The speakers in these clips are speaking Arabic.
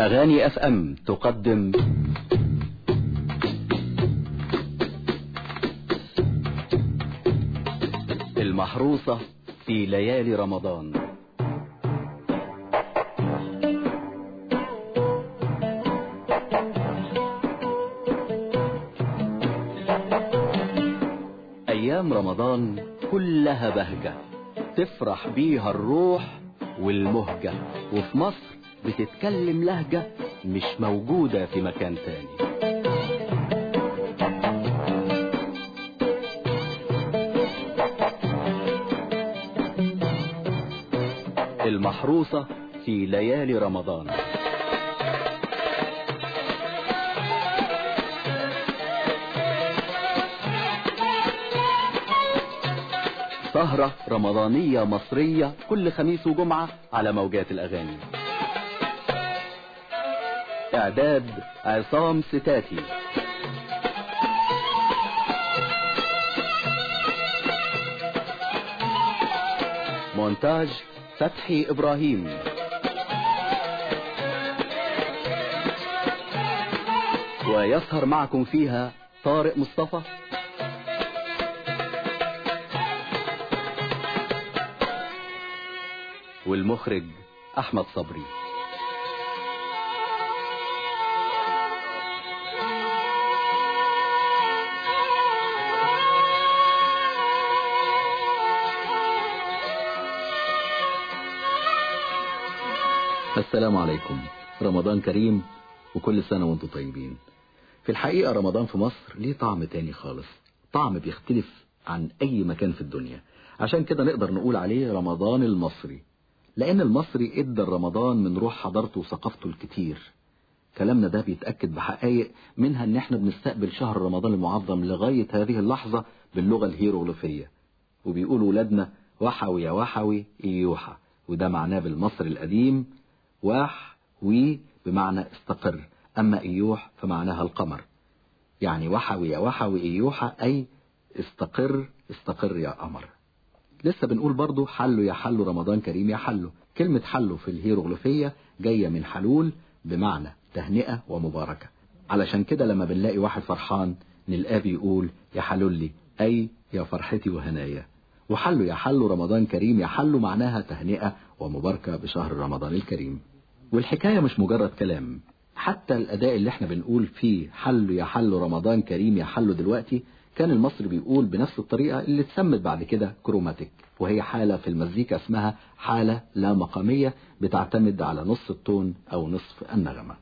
أغاني أف أم تقدم. المحروسة في ليالي رمضان. أيام رمضان كلها بهجة تفرح بيها الروح والمهجة وفي مصر بتتكلم لهجة مش موجودة في مكان تاني. المحروسة في ليالي رمضان. سهرة رمضانية مصرية كل خميس وجمعة على موجات الأغاني. إعداد عصام ستاتي. مونتاج فتحي إبراهيم. ويسهر معكم فيها طارق مصطفى. والمخرج أحمد صبري. السلام عليكم. رمضان كريم وكل سنة وأنتم طيبين. في الحقيقة رمضان في مصر ليه طعم تاني خالص. طعم بيختلف عن أي مكان في الدنيا. عشان كده نقدر نقول عليه رمضان المصري. لأن المصري إدى رمضان من روح حضارته وثقافته الكتير. كلامنا ده بيتأكد بحقائق منها إن إحنا بنستقبل شهر رمضان المعظم لغاية هذه اللحظة باللغة الهيروغليفية. وبيقولوا ولادنا وحوي يا وحوي إيوحى وده معناه بالمصري القديم واح وي بمعنى استقر. أما إيوح فمعناها القمر. يعني وحوي يا وحوي إيوحى أي استقر استقر يا قمر. لسه بنقول برضو حلو يا حلو رمضان كريم يا حلو. كلمة حلو في الهيروغليفية جاية من حلول بمعنى تهنئة ومباركة. علشان كده لما بنلاقي واحد فرحان نلقاه بيقول يا حلولي أي يا فرحتي وهنايا. وحلو يا حلو رمضان كريم يا حلو معناها تهنئة ومباركة بشهر رمضان الكريم. والحكاية مش مجرد كلام. حتى الأداء اللي إحنا بنقول فيه حلو يا حلو رمضان كريم يا حلو دلوقتي كان المصري بيقول بنفس الطريقة اللي اتسمت بعد كده كروماتيك وهي حالة في المزيكا اسمها حالة لا مقامية بتعتمد على نص التون أو نصف النغمة.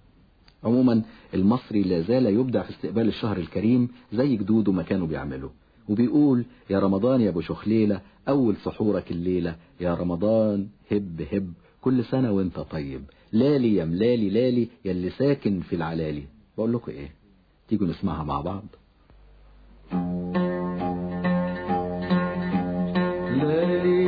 عموما المصري لا زال يبدع في استقبال الشهر الكريم زي جدوده ما كانوا بيعملوا. وبيقول يا رمضان يا أبو شخليلة أول سحورك الليلة. يا رمضان هب هب كل سنة وأنت طيب. لالي يا ملالي لالي يا اللي ساكن في العلالي. بقول لكم إيه؟ تيجوا نسمعها مع بعض. لالي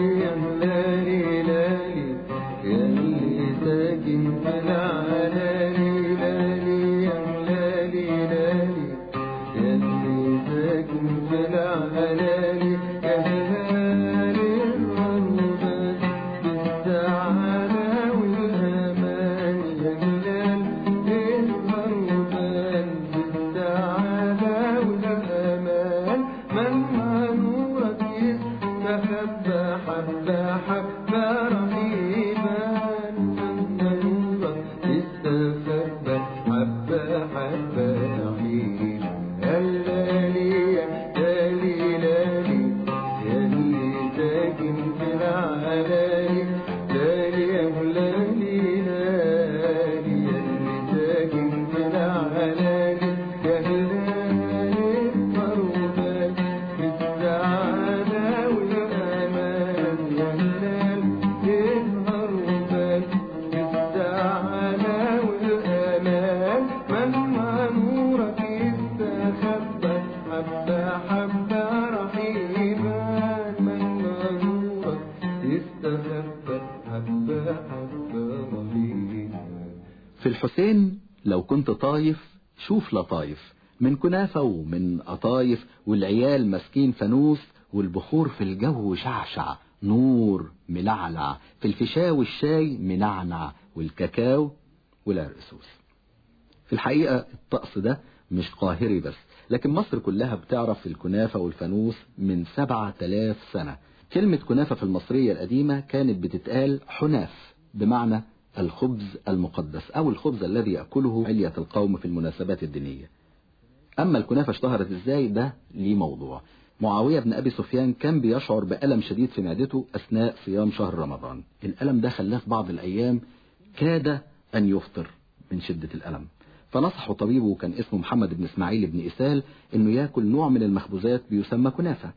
شوف لطايف من كنافة ومن قطايف والعيال ماسكين فانوس والبخور في الجو شعشع نور ملعلع في الفشاء والشاي منعنع والكاكاو والعرقسوس في الحقيقة الطقس ده مش قاهري بس لكن مصر كلها بتعرف الكنافة والفانوس من سبعة آلاف سنة. كلمة كنافة في المصرية القديمة كانت بتتقال حناف بمعنى الخبز المقدس أو الخبز الذي يأكله علية القوم في المناسبات الدينية. أما الكنافة اشتهرت إزاي؟ ده ليه موضوع. معاوية بن أبي سفيان كان بيشعر بألم شديد في معدته أثناء صيام شهر رمضان. الألم ده خلاه في بعض الأيام كاد أن يفطر من شدة الألم. فنصحه طبيبه كان اسمه محمد بن إسماعيل بن إسال إنه يأكل نوع من المخبوزات بيسمى كنافة.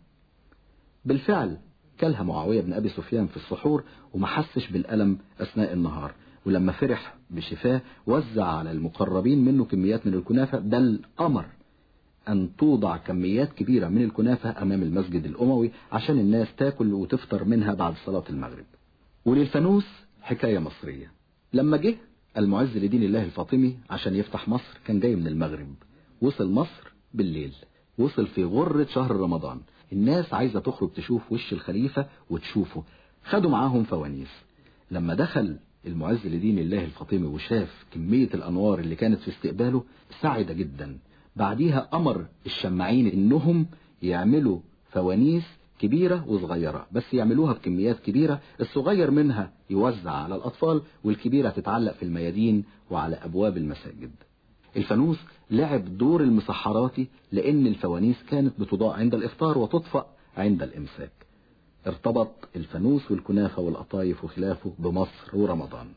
بالفعل كلها معاوية بن أبي سفيان في السحور وما حسش بالألم أثناء النهار. ولما فرح بشفاه وزع على المقربين منه كميات من الكنافة بل أمر أن توضع كميات كبيرة من الكنافة أمام المسجد الأموي عشان الناس تاكل وتفطر منها بعد صلاة المغرب. وللفانوس حكاية مصرية. لما جه المعز لدين الله الفاطمي عشان يفتح مصر كان جاي من المغرب. وصل مصر بالليل. وصل في غرة شهر رمضان. الناس عايزة تخرج تشوف وش الخليفة وتشوفه. خدوا معاهم فوانيس. لما دخل المعز لدين الله الفاطمي وشاف كمية الأنوار اللي كانت في استقباله سعد جدا. بعديها أمر الشماعين إنهم يعملوا فوانيس كبيرة وصغيرة بس يعملوها بكميات كبيرة الصغير منها يوزع على الأطفال والكبيرة تتعلق في الميادين وعلى أبواب المساجد. الفانوس لعب دور المسحراتي لأن الفوانيس كانت بتضاء عند الإفطار وتطفأ عند الإمساك. ارتبط الفانوس والكنافة والقطايف وخلافه بمصر ورمضان.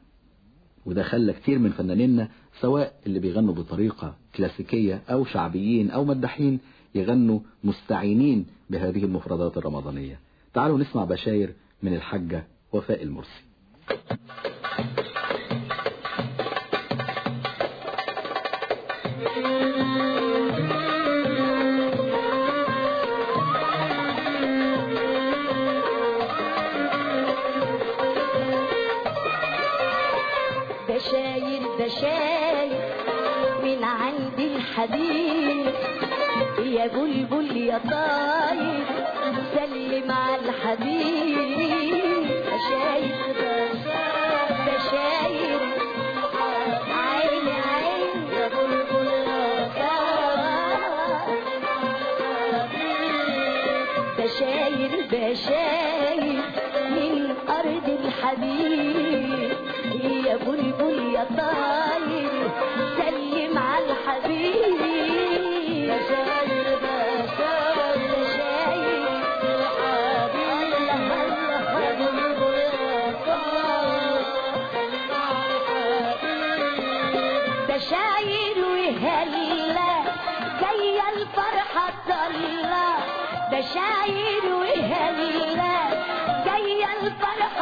وده خلى كتير من فنانينا سواء اللي بيغنوا بطريقة كلاسيكية أو شعبيين أو مداحين يغنوا مستعينين بهذه المفردات الرمضانية. تعالوا نسمع بشاير من الحجة وفاء المرسي. بشاير من عند الحبيب يا بلبل يا طاير سلم على الحبيب بشاير يا بلبل يا طاير سلم على الحبيب بشاير بشاير بشاير الحبيب يا بلبل يا طاير سلم على الحبيب بشاير وهلا جاية الفرحة طلة بشاير وهلا جاية الفرحة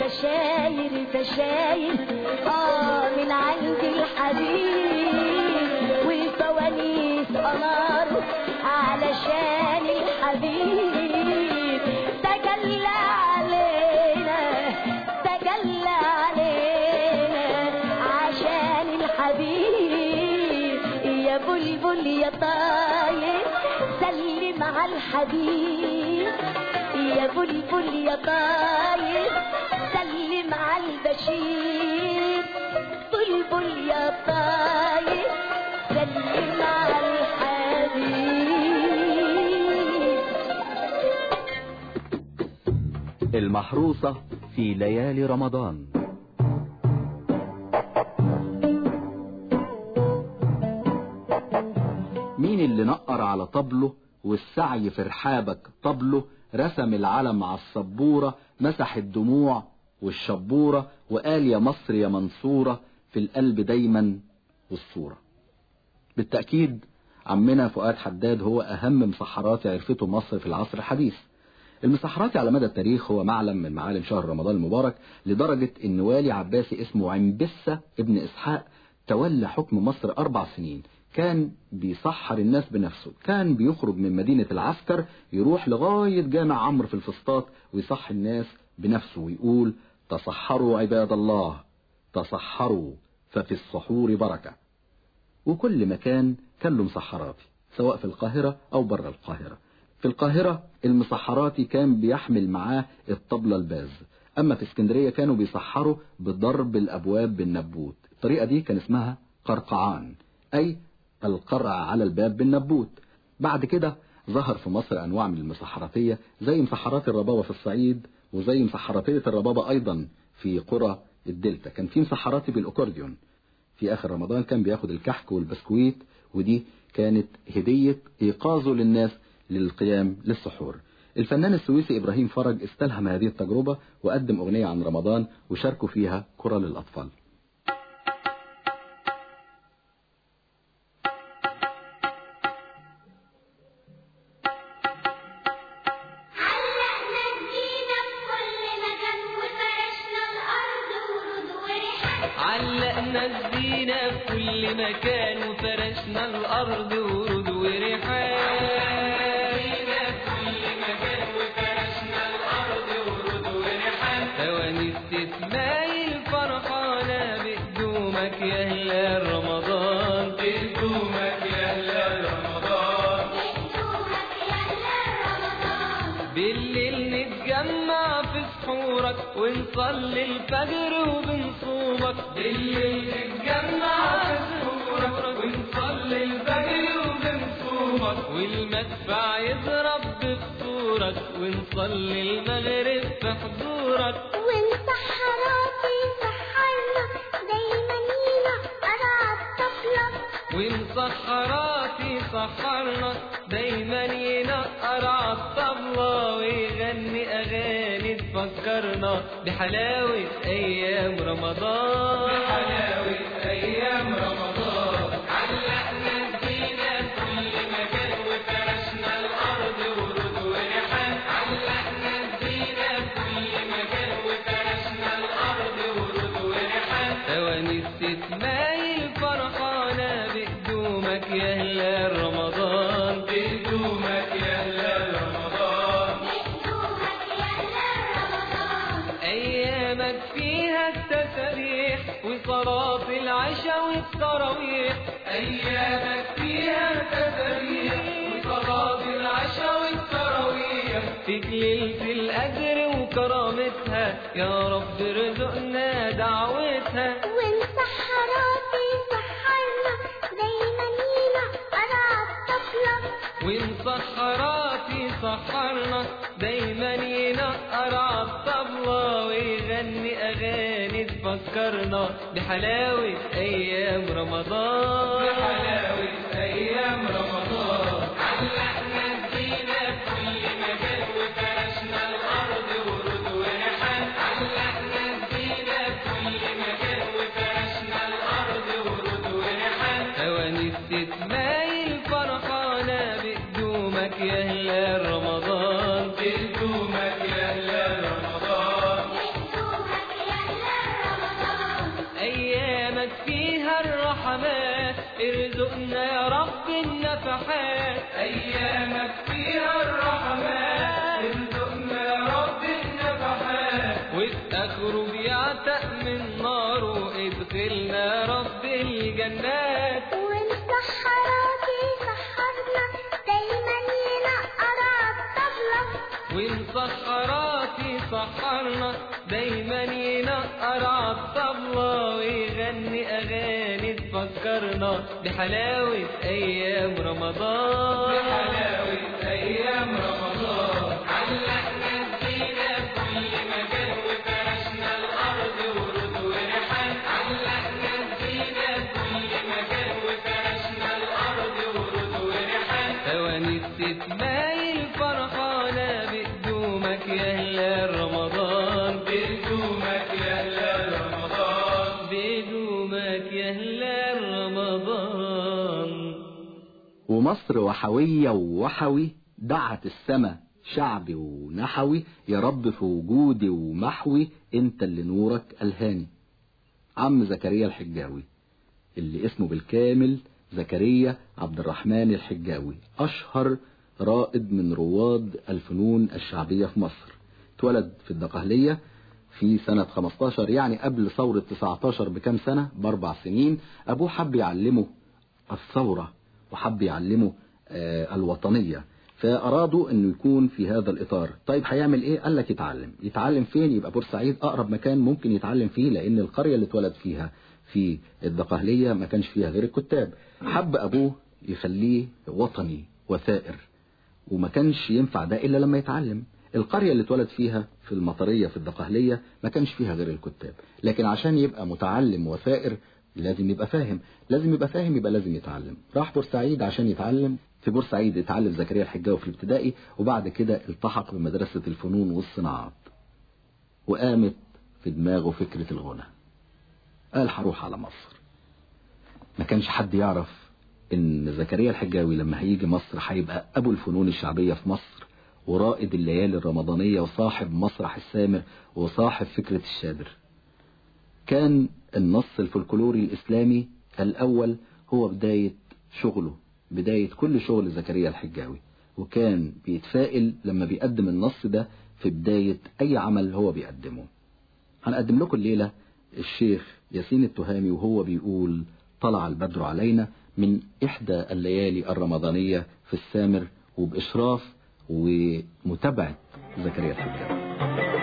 بشاير بشاير آه من عند الحبيب. الحبيب يا بلبل يا طاير سلم على البشير. بلبل يا طاير سلم على الحبيب. المحروسة في ليالي رمضان. مين اللي نقر على طبله والسعي في رحابك طبله رسم العلم على السبورة مسح الدموع والشبورة وقال يا مصر يا منصورة في القلب دايما والصورة. بالتأكيد عمنا فؤاد حداد هو أهم مسحرات عرفته مصر في العصر الحديث. المسحراتي على مدى التاريخ هو معلم من معالم شهر رمضان المبارك لدرجة إن والي عباسي اسمه عنبسة ابن إسحاق تولى حكم مصر أربع سنين. كان بيسحر الناس بنفسه. كان بيخرج من مدينة العسكر يروح لغاية جامع عمرو في الفسطاط ويصح الناس بنفسه ويقول تصحروا عباد الله تصحروا ففي السحور بركة. وكل مكان كان له مسحراتي سواء في القاهرة أو بره القاهرة. في القاهرة المسحراتي كان بيحمل معاه الطبلة الباز. أما في اسكندرية كانوا بيسحروا بضرب الأبواب بالنبوت. الطريقة دي كان اسمها قرقعان أي القرع على الباب بالنبوت. بعد كده ظهر في مصر أنواع من المسحراتية زي مسحرات الربابة في الصعيد وزي مسحراتية الربابة أيضا في قرى الدلتا. كان في مسحراتي بالأكورديون. في آخر رمضان كان بياخد الكحك والبسكويت ودي كانت هدية إيقاظه للناس للقيام للسحور. الفنان السويسي إبراهيم فرج استلهم هذه التجربة وقدم أغنية عن رمضان وشاركوا فيها كرة للأطفال. فوانيس تسمايل فرحانة بقدومك يا هلال رمضان. بقدومك يا هلال رمضان. بقدومك يا هلال رمضان. أيامك فيها التسبيح تسابيح وصلاة العشاء والتراويح. أيامك فيها تسابيح وصلاة العشاء والتراويح. فيك ليلة القدر وكرامتها يا رب ارزقنا دعوتها. والسحراتي سحرنا دايما ينقر عالطبلة ونسحراتي سحرنا دايما ينقر عالطبلة ويغني أغاني تفكرنا بحلاوة أيام رمضان. بحلاوة أيام رمضان. أغاني تفكرنا بحلاوة أيام رمضان. بحلاوة أيام رمضان. علقنا ومصر وحوية ووحوي دعت السما شعبي ونحوي يا رب في وجودي ومحوي انت اللي نورك ألهاني. عم زكريا الحجاوي اللي اسمه بالكامل زكريا عبد الرحمن الحجاوي أشهر رائد من رواد الفنون الشعبية في مصر. اتولد في الدقهلية في سنة 15 يعني قبل ثورة 19 بكام سنة؟ بأربع سنين. أبوه حب يعلمه الثورة وحب يعلمه آه، الوطنية. فأرادوا أنه يكون في هذا الإطار. طيب هيعمل إيه؟ قال لك يتعلم. يتعلم فين؟ يبقى بورسعيد أقرب مكان ممكن يتعلم فيه لأن القرية اللي اتولد فيها في الدقهلية ما كانش فيها غير الكتاب. حب أبوه يخليه وطني وثائر وما كانش ينفع ده إلا لما يتعلم. القرية اللي اتولد فيها في المطرية في الدقهلية ما كانش فيها غير الكتاب. لكن عشان يبقى متعلم وثائر لازم يبقى فاهم. لازم يبقى فاهم يبقى لازم يتعلم. راح بورسعيد عشان يتعلم. في بورسعيد اتعلم زكريا الحجاوي في الابتدائي وبعد كده التحق بمدرسة الفنون والصناعات. وقامت في دماغه فكرة الغنى. قال هروح على مصر. ما كانش حد يعرف إن زكريا الحجاوي لما هيجي مصر هيبقى أبو الفنون الشعبية في مصر ورائد الليالي الرمضانية وصاحب مسرح السامر وصاحب فكرة الشادر. كان النص الفلكلوري الإسلامي الأول هو بداية شغله بداية كل شغل زكريا الحجاوي وكان بيتفائل لما بيقدم النص ده في بداية أي عمل هو بيقدمه. هنقدم لكم الليلة الشيخ ياسين التهامي وهو بيقول طلع البدر علينا من إحدى الليالي الرمضانية في السامر وبإشراف ومتابعة زكريا الحجاوي.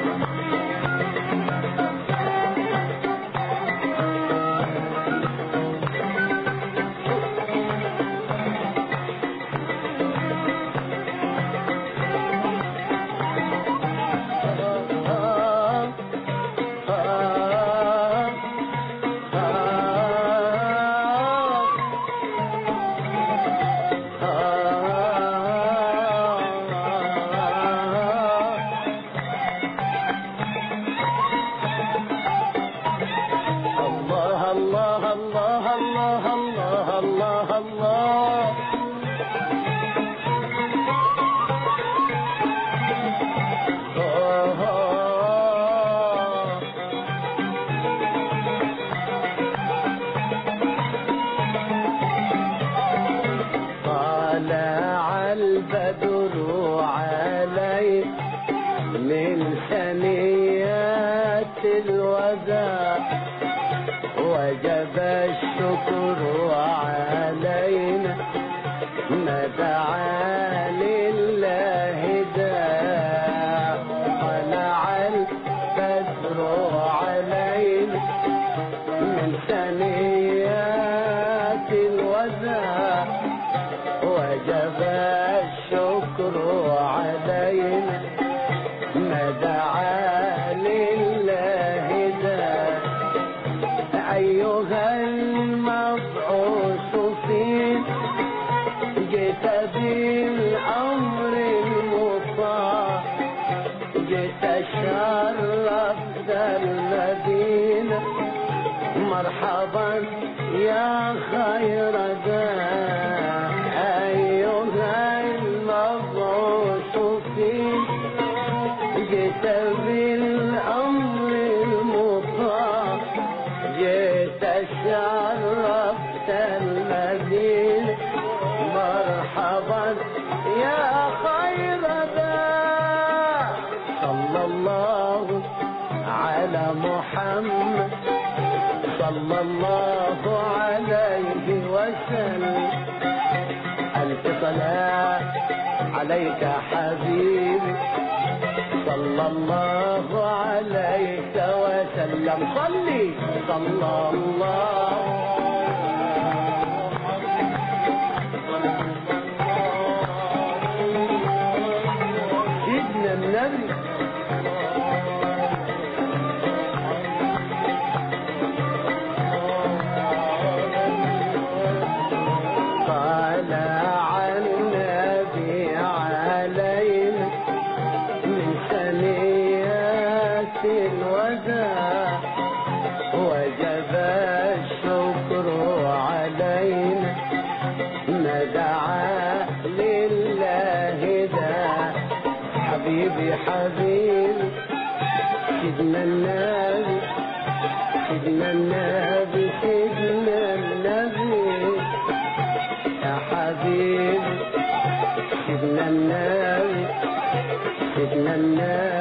عليك حبيبي. صلى الله عليك وسلم. صلي. صلى الله سيدنا النبي سيدنا النبي سيدنا النبي يا حبيبي سيدنا النبي سيدنا النبي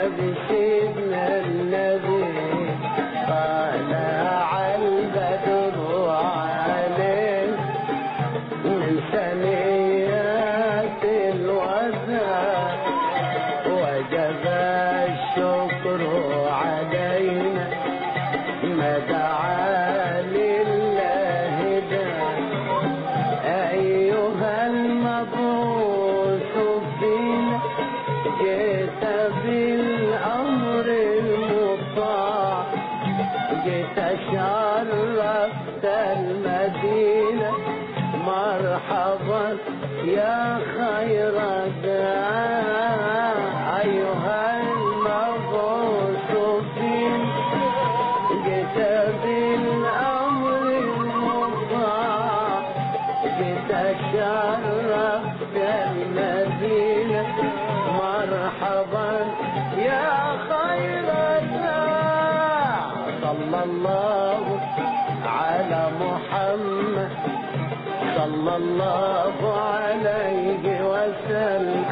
صلى الله عليه وسلم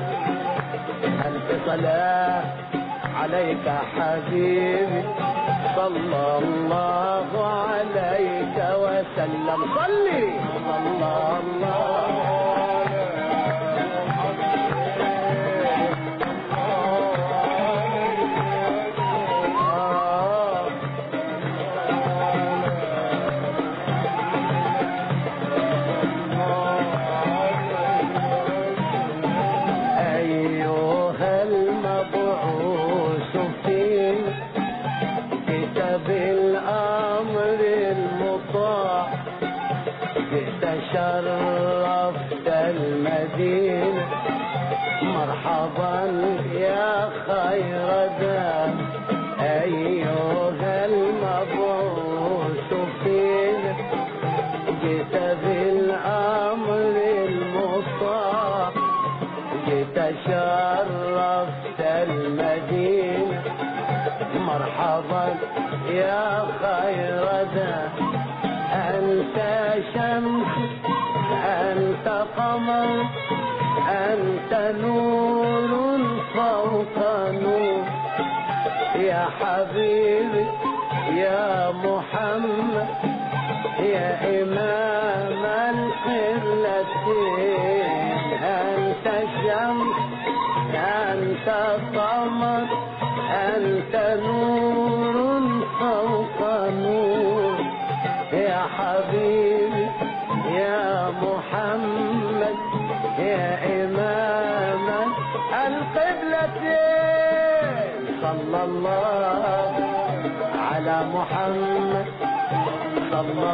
ألف صلاة عليك حبيبي؟ صلى الله عليك وسلم. صلي. صلى الله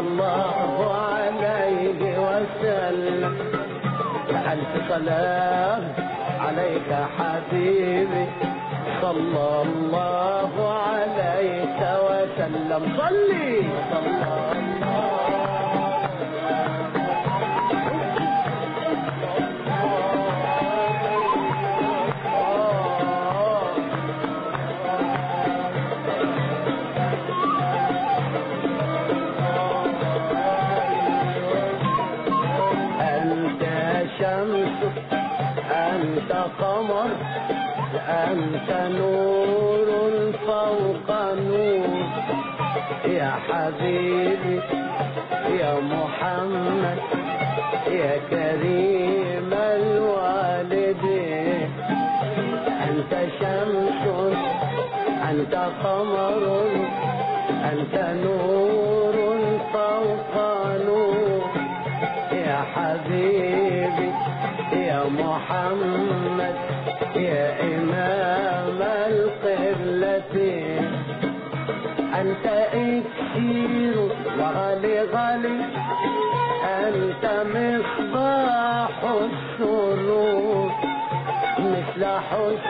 الله عليه وسلم ألف سلام عليك حبيبي صلى الله عليك وسلم. صلي!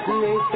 حسنك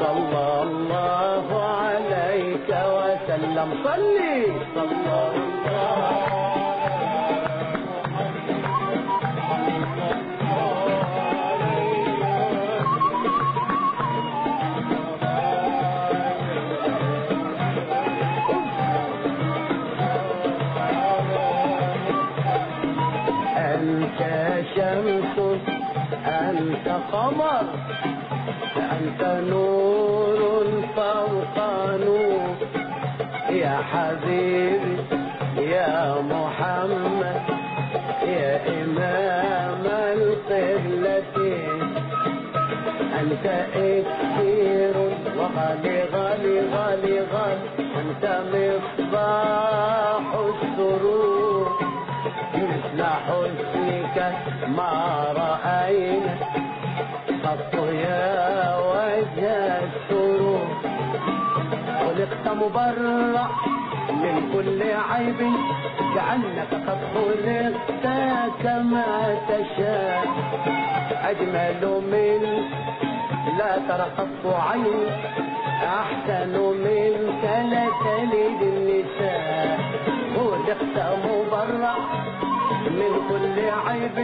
صلى الله عليك وسلم. صلي. صلى الله أنت شمس أنت قمر أنت نور. يا حبيبي يا محمد يا إمام القبلتين أنت إكثير وغالي غالي غالي غالي. أنت مصباح السرور. مثل حسنك ما رأينا. مبرع من كل عيب كأنك قد خلقت كما تشاء. أجمل من لا ترى قط عين أحسن منك لا تلد النساء. خلقت مبرع من كل عيب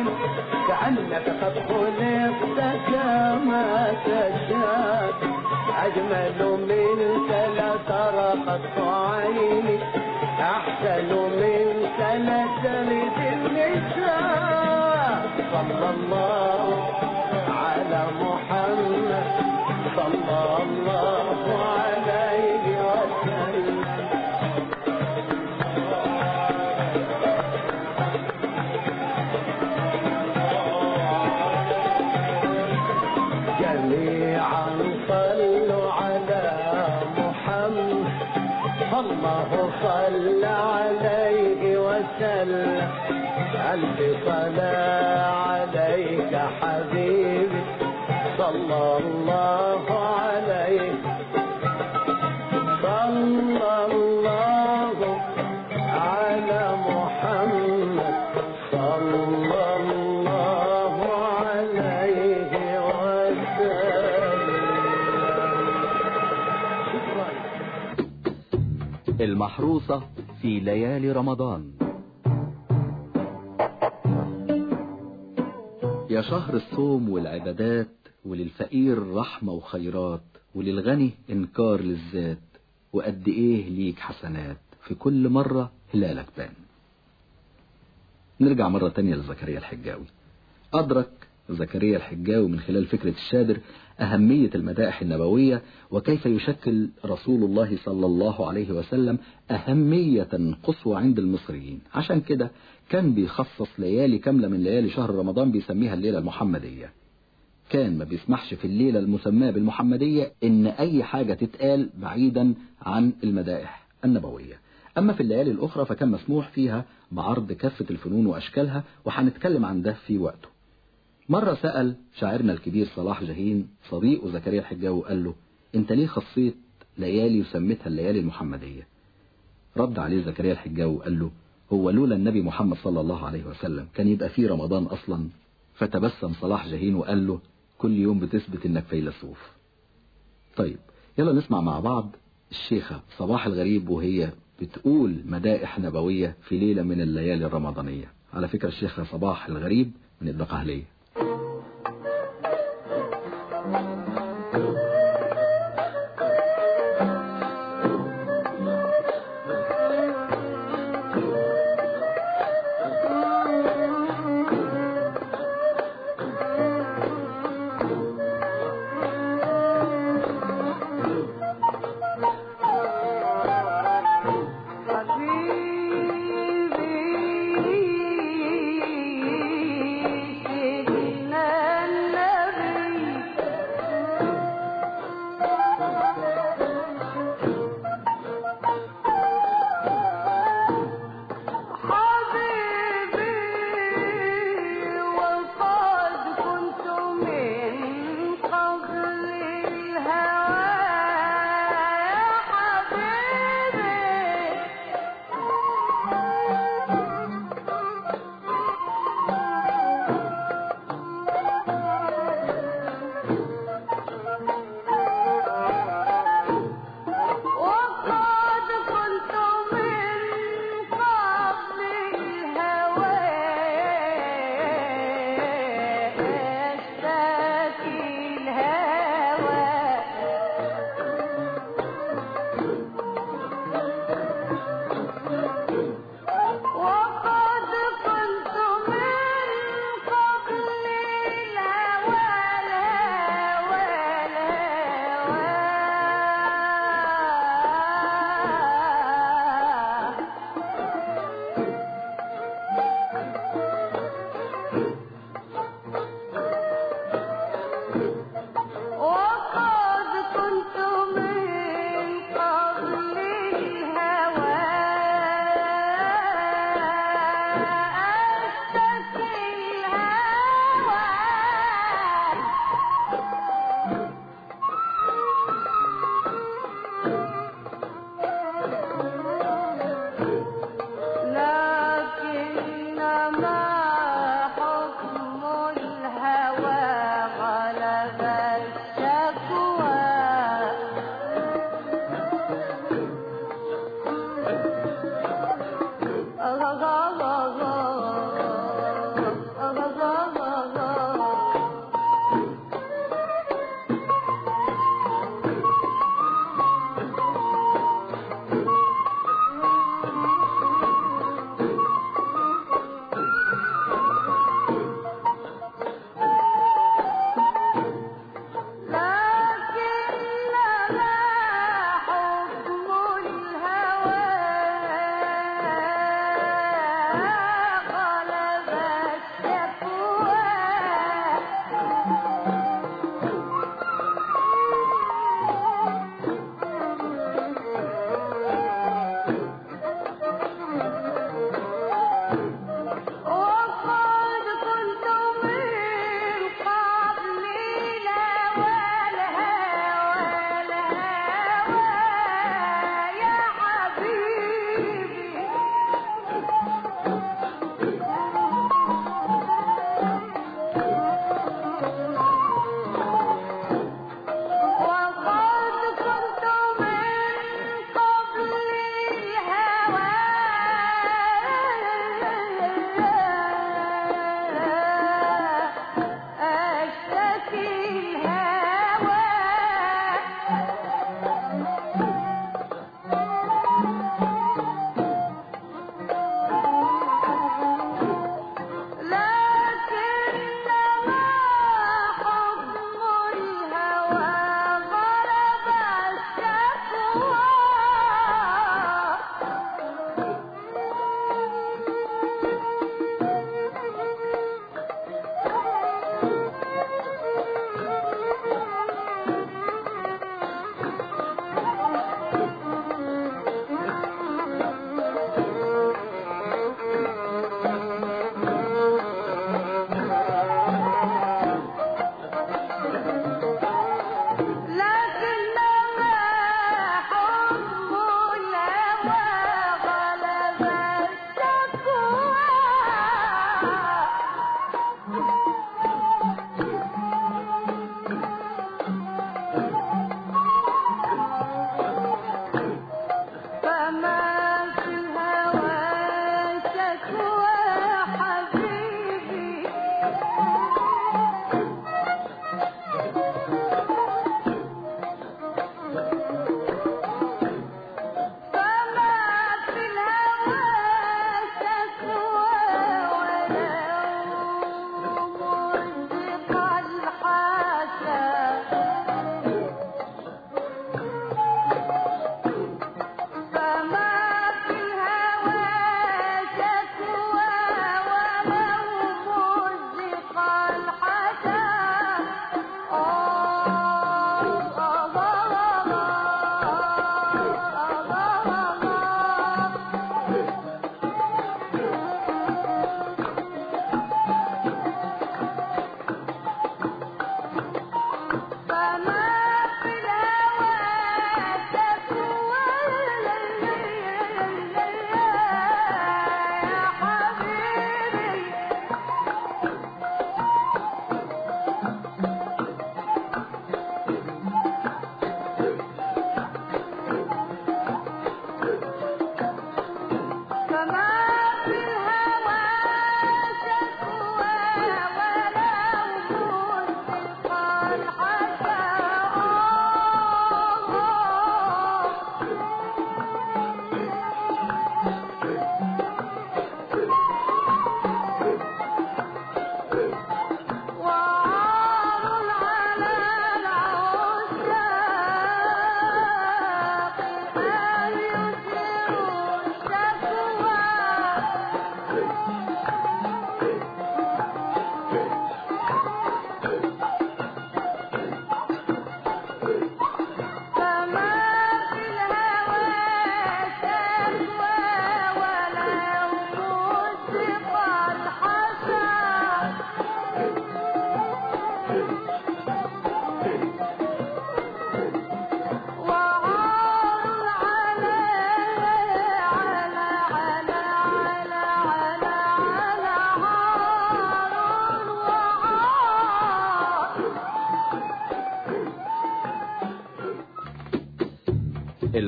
كأنك قد خلقت كما تشاء أجمل منك لا ترى قط عيني أحسن منك لا تلد النساء. صلى الله على محمد الألف صلاة عليك حبيبي. صلى الله عليك صلى الله على محمد. صلى الله عليه وسلم. المحروسة في ليالي رمضان. يا شهر الصوم والعبادات وللفقير رحمة وخيرات وللغني إنكار للذات وقد إيه ليك حسنات؟ في كل مرة هلالك بان نرجع مرة تانية لزكريا الحجاوي. أدرك زكريا الحجاوي من خلال فكرة الشادر أهمية المدائح النبوية وكيف يشكل رسول الله صلى الله عليه وسلم أهمية قصوى عند المصريين. عشان كده كان بيخصص ليالي كاملة من ليالي شهر رمضان بيسميها الليلة المحمدية. كان ما بيسمحش في الليلة المسماة بالمحمدية إن أي حاجة تتقال بعيدا عن المدائح النبوية. أما في الليالي الأخرى فكان مسموح فيها بعرض كافة الفنون وأشكالها وهنتكلم عن ده في وقته. مرة سأل شاعرنا الكبير صلاح جاهين صديقه زكريا الحجاوي وقال له أنت ليه خصيت ليالي وسميتها الليالي المحمدية؟ رد عليه زكريا الحجاوي وقال له هو لولا النبي محمد صلى الله عليه وسلم كان يبقى فيه رمضان أصلا فتبسم صلاح جاهين وقال له كل يوم بتثبت إنك فيلسوف. طيب يلا نسمع مع بعض الشيخة صباح الغريب وهي بتقول مدائح نبوية في ليلة من الليالي الرمضانية. على فكرة الشيخة صباح الغريب من الدقهلية. سيدنا النبي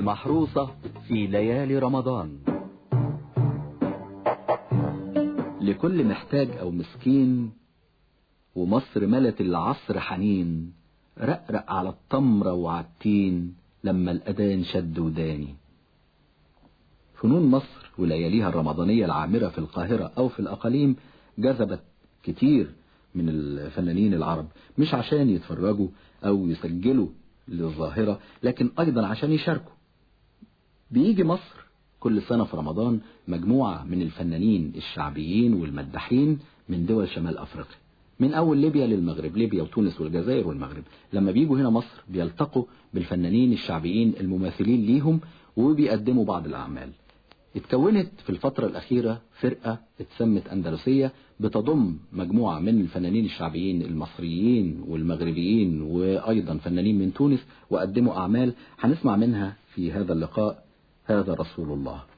المحروسة في ليالي رمضان. لكل محتاج أو مسكين ومصر ملت العصر حنين رقرق على التمرة وعالتين لما الأذان شد وداني. فنون مصر ولياليها الرمضانية العامرة في القاهرة أو في الأقاليم جذبت كتير من الفنانين العرب مش عشان يتفرجوا أو يسجلوا للظاهرة لكن أيضا عشان يشاركوا. بيجي مصر كل سنة في رمضان مجموعة من الفنانين الشعبيين والمداحين من دول شمال أفريقيا. من أول ليبيا للمغرب ليبيا وتونس والجزائر والمغرب. لما بيجوا هنا مصر بيلتقوا بالفنانين الشعبيين المماثلين ليهم وبيقدموا بعض الأعمال. اتكونت في الفترة الأخيرة فرقة اتسمت أندلسية بتضم مجموعة من الفنانين الشعبيين المصريين والمغربيين وأيضا فنانين من تونس وقدموا أعمال. هنسمع منها في هذا اللقاء هذا رسول الله.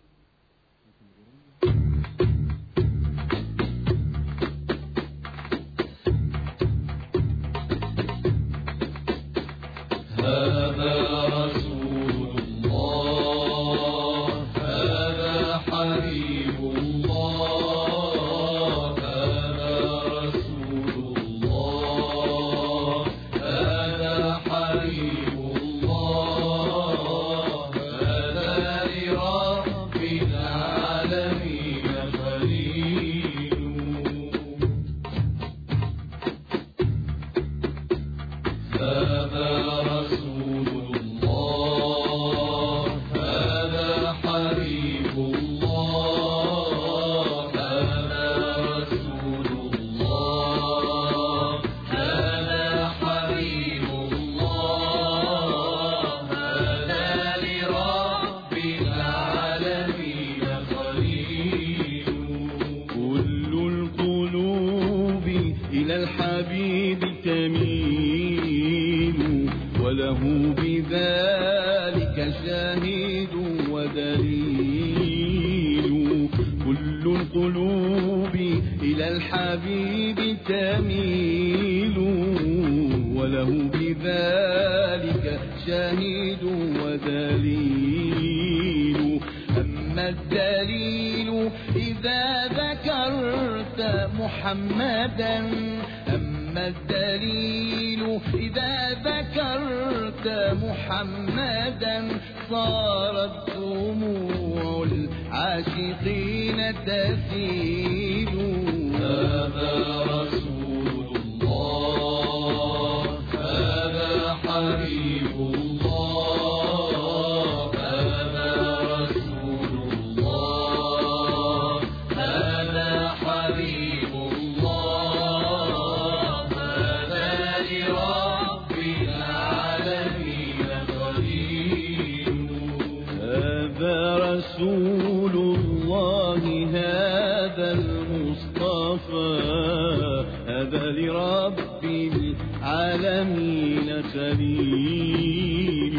خليل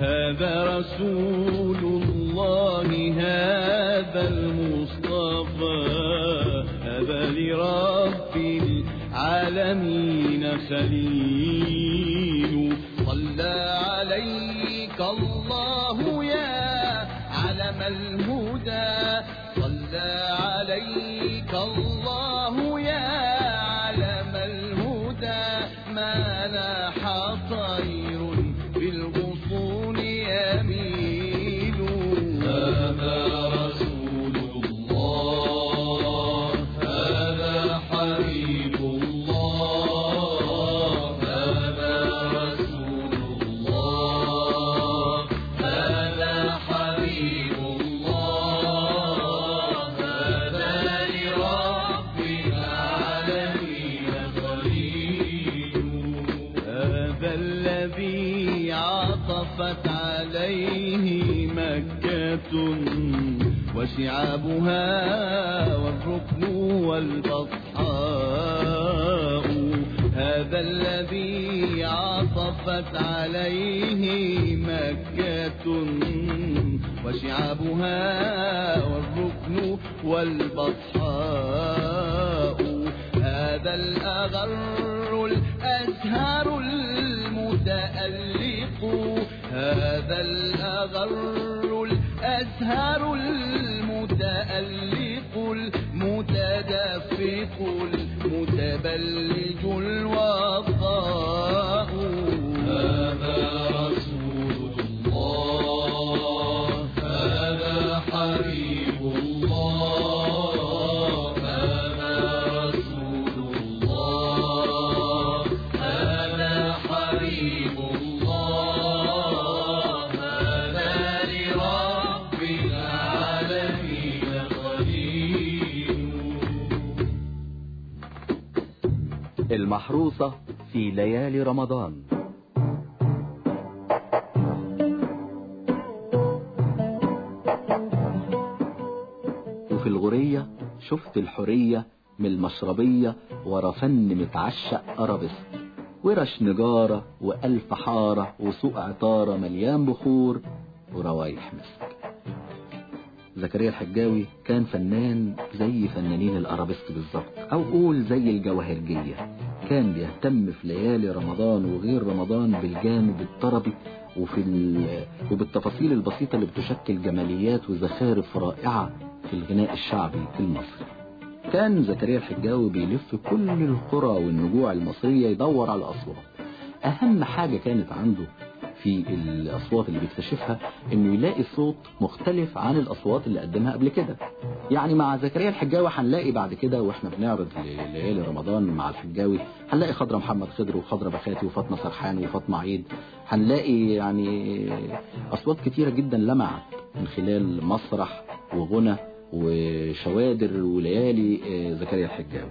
هذا رسول الله هذا المصطفى هذا لرب العالمين. خليل وشعابها والركن والبطحاء هذا الذي عطفت عليه مكة وشعابها والركن والبطحاء هذا الأغر الأزهر المتألق هذا الأغر الأزهر المتألق المتدفق المتبلج الوضاء. هذا رسول الله هذا حبيب في ليالي رمضان. وفي الغرية شفت الحرية من المشربية ورا فن متعشق أرابيسك ورش نجارة وألف حارة وسوق عطارة مليان بخور وروايح مسك. زكريا الحجاوي كان فنان زي فنانين الأرابيسك بالظبط أو قول زي الجواهرجية. كان بيهتم في ليالي رمضان وغير رمضان بالجانب الطربي وفي ال... وبالتفاصيل البسيطة اللي بتشكل جماليات وزخارف رائعة في الغناء الشعبي المصري كان زكريا الحجاوي بيلف كل القرى والنجوع المصرية يدور على أصوات. أهم حاجة كانت عنده في الأصوات اللي بيكتشفها إنه يلاقي صوت مختلف عن الأصوات اللي قدمها قبل كده. يعني مع زكريا الحجاوي هنلاقي بعد كده وإحنا بنعرض ليالي رمضان مع الحجاوي هنلاقي خضرة محمد خضر وخضرة بخاتي وفاطمة سرحان وفاطمة عيد. هنلاقي يعني أصوات كتيرة جدا لمعت من خلال مسرح وغنى وشوادر وليالي آه، زكريا الحجاوي.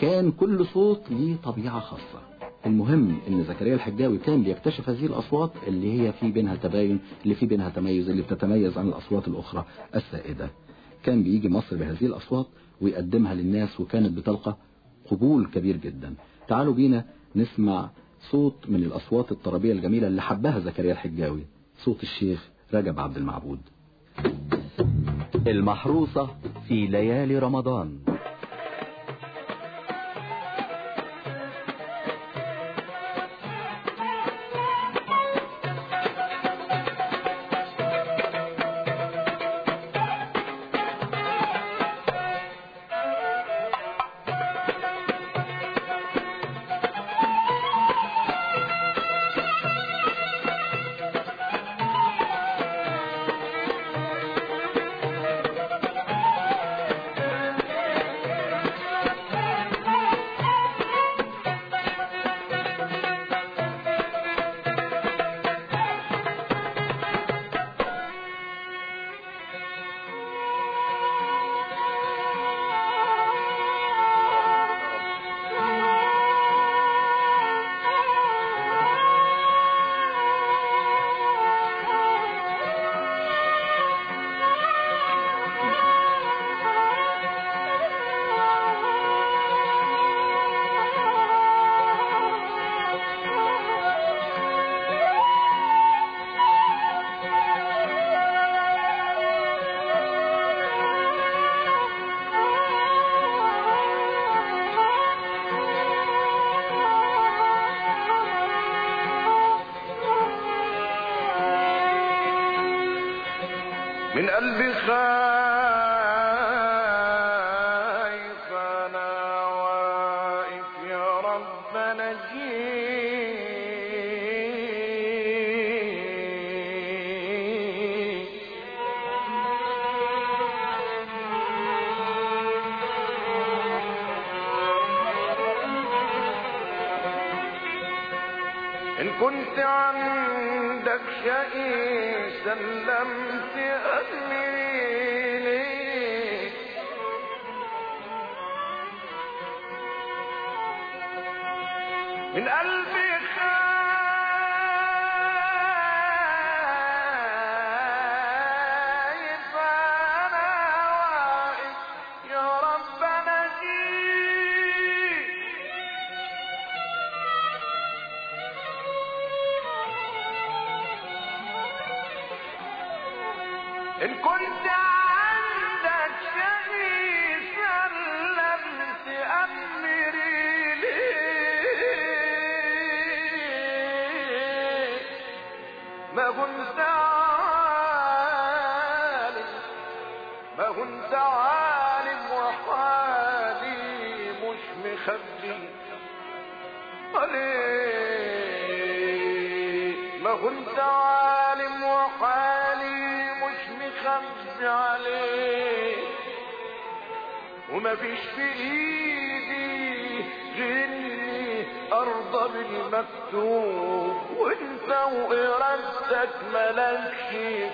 كان كل صوت ليه طبيعة خاصة. المهم إن زكريا الحجاوي كان بيكتشف هذه الأصوات اللي هي في بينها تباين اللي في بينها تميز اللي بتتميز عن الأصوات الأخرى السائدة. كان بيجي مصر بهذه الأصوات ويقدمها للناس وكانت بتلقى قبول كبير جدا. تعالوا بينا نسمع صوت من الأصوات الطربية الجميلة اللي حبها زكريا الحجاوي صوت الشيخ رجب عبد المعبود. المحروسة في ليالي رمضان. كنت عندك شقي سلمت أمي مفيش في إيدي غني ارضى بالمكتوب وانت وإرادتك ملكش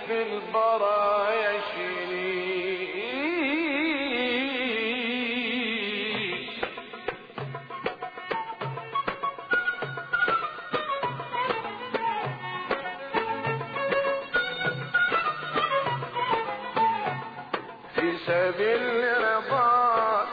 في البرايا شريك بسبيل رضا.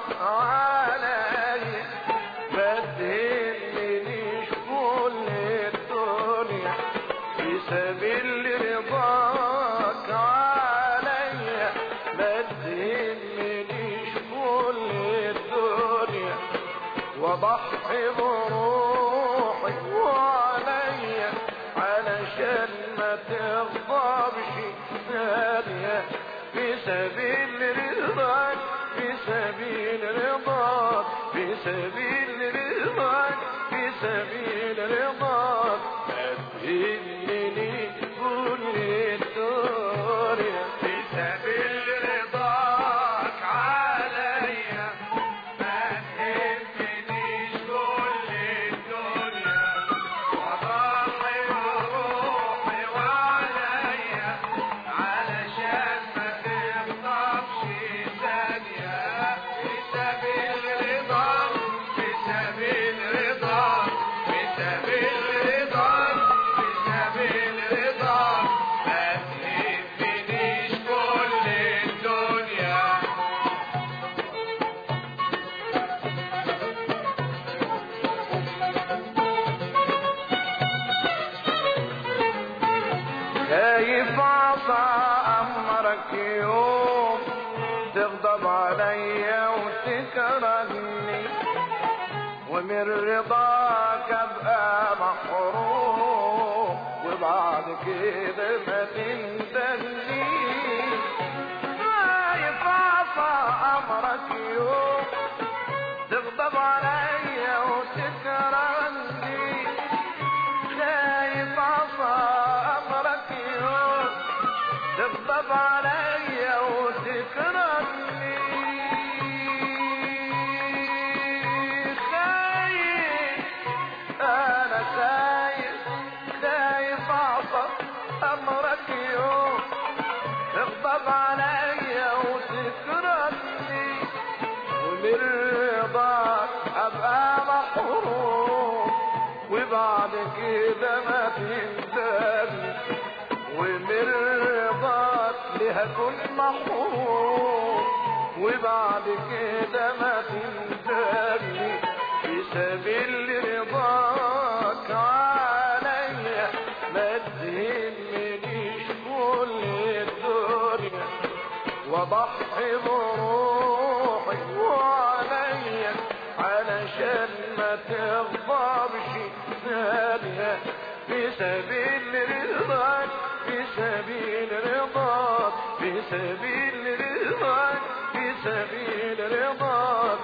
Baby. كده ما تندليش خايف عصى امرك يوم تغضب عليا. المحروم وبعد كده ما تنساني في سبيل رضاك عليا ما تهمنيش كل الدنيا. وضحي بروحي وعليا علشان ما تغضبش ثانية. في سبيل رضاك سبيل الرضا في سبيل الرضا.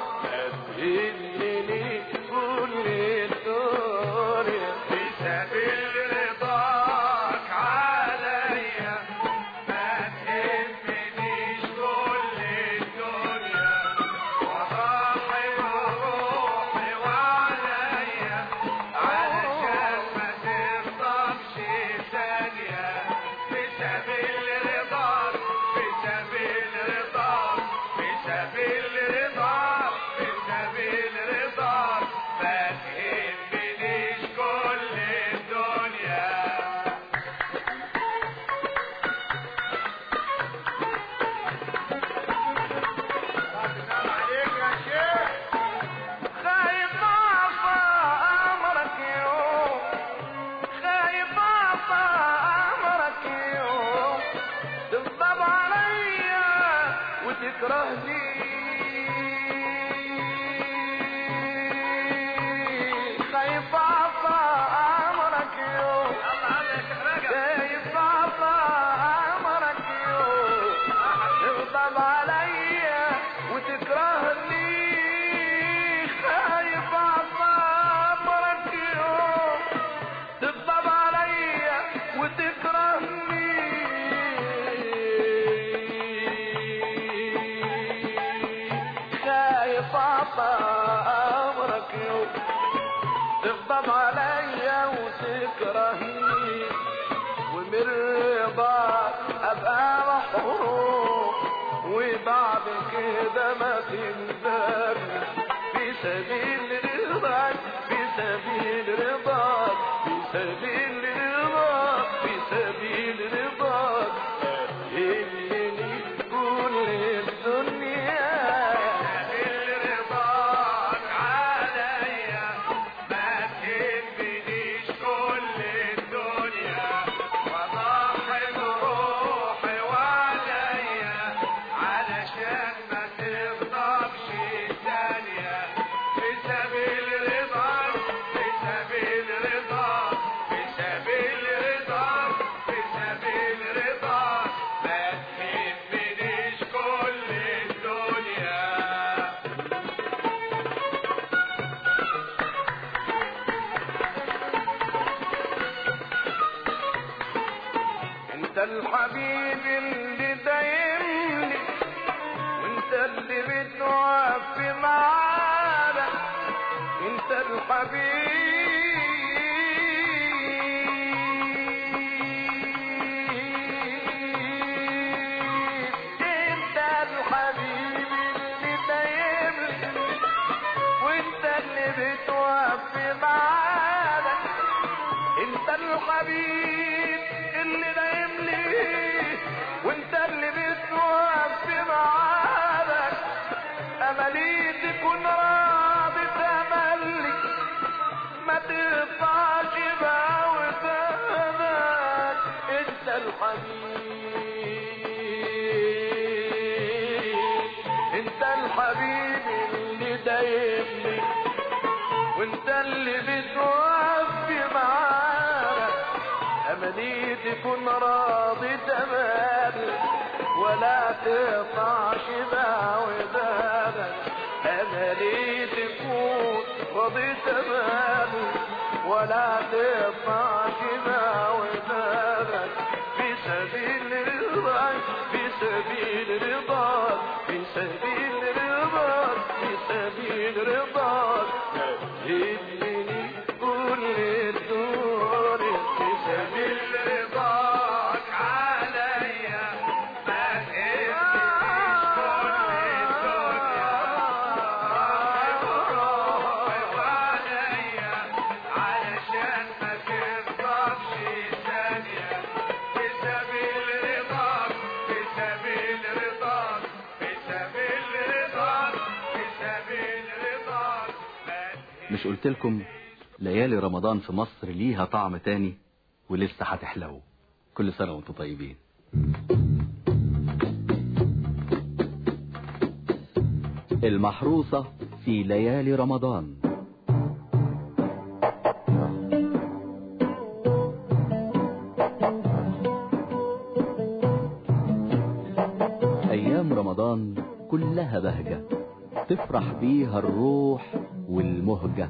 مش قلت لكم ليالي رمضان في مصر ليها طعم تاني ولسه هتحلو كل سنة وأنتم طيبين. المحروسة في ليالي رمضان. أيام رمضان كلها بهجة تفرح بيها الروح والمهجة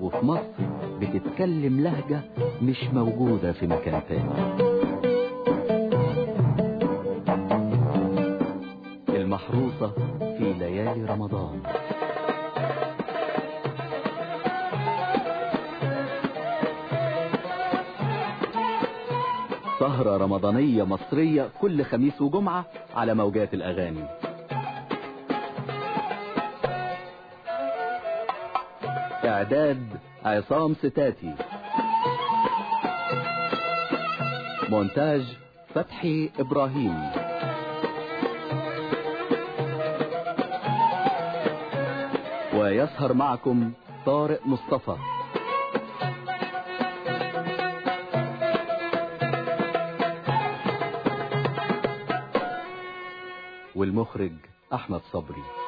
وفي مصر بتتكلم لهجة مش موجودة في مكان تاني. المحروسة في ليالي رمضان. سهرة رمضانية مصرية كل خميس وجمعة على موجات الأغاني. إعداد عصام ستاتي. مونتاج فتحي إبراهيم. ويسهر معكم طارق مصطفى. والمخرج أحمد صبري.